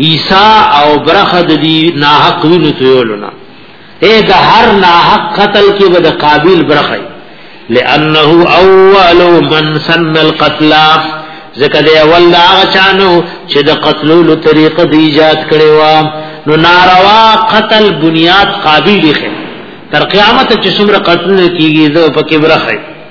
عیسی او برخه د دې ناحق وینو تویولونه اے د هر ناحق قتل کې به د قابل برخه لانه اول من سن القتل ځکه دی اول دا غچانو چې د قتلولو طریقه دی ایجاد کړي وا نو ناروا قتل بنیاد قابل دی تر قیامت چې څومره قتل کیږي زه پکې برخه